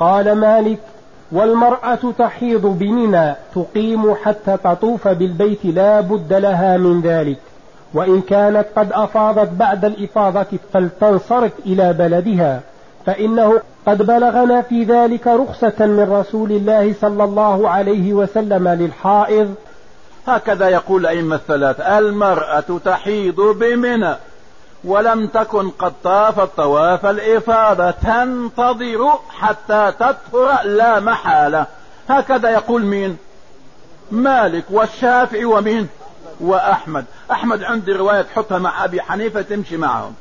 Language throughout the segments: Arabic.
قال مالك والمرأة تحيض بمنى تقيم حتى تطوف بالبيت لا بد لها من ذلك وإن كانت قد أفاضت بعد الإفاضة فلتنصرف إلى بلدها فإنه قد بلغنا في ذلك رخصة من رسول الله صلى الله عليه وسلم للحائض. هكذا يقول الأئمة الثلاثة المرأة تحيض بمنى. ولم تكن قد طافت طواف الإفاضة. تنتظر حتى تطهر لا محالة. هكذا يقول مين؟ مالك والشافعي ومين؟ وأحمد. أحمد عندي رواية تحطها مع أبي حنيفة تمشي معهم.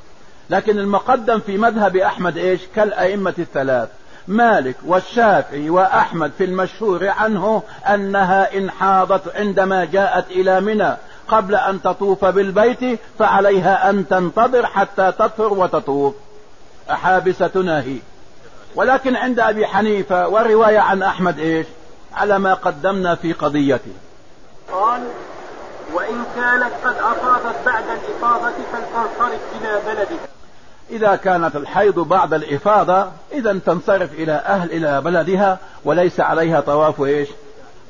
لكن المقدم في مذهب أحمد إيش؟ كالأئمة الثلاث. مالك والشافعي وأحمد في المشهور عنه أنها إن حاضت عندما جاءت إلى منى. قبل أن تطوف بالبيت فعليها أن تنتظر حتى تطهر وتطوف. أحابستنا هي. ولكن عند أبي حنيفة والرواية عن أحمد إيش؟ على ما قدمنا في قضيته. قال وإن كانت قد أفاضت بعد الإفاضة فلتنصرف إلى بلدها إذا كانت الحيض بعد الإفاضة إذا تنصرف إلى أهل إلى بلدها وليس عليها طواف إيش؟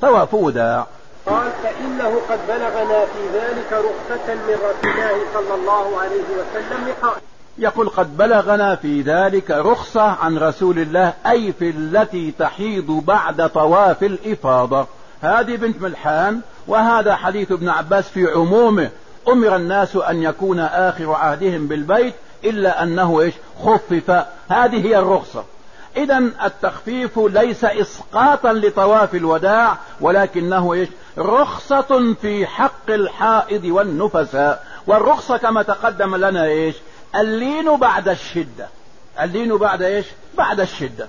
طواف وداع. قال فإنه قد بلغنا في ذلك رخصة من رسول الله صلى الله عليه وسلم لقائل يقول قد بلغنا في ذلك رخصة عن رسول الله أي في التي تحيض بعد طواف الإفاضة. هذه بنت ملحان وهذا حديث ابن عباس في عمومه. أمر الناس أن يكون آخر عهدهم بالبيت إلا أنه إيش؟ خفف. هذه هي الرخصة. إذا التخفيف ليس إسقاطا لطواف الوداع ولكنه رخصة في حق الحائض والنفساء. والرخصة كما تقدم لنا إيش؟ اللين بعد الشدة. اللين بعد إيش؟ بعد الشدة.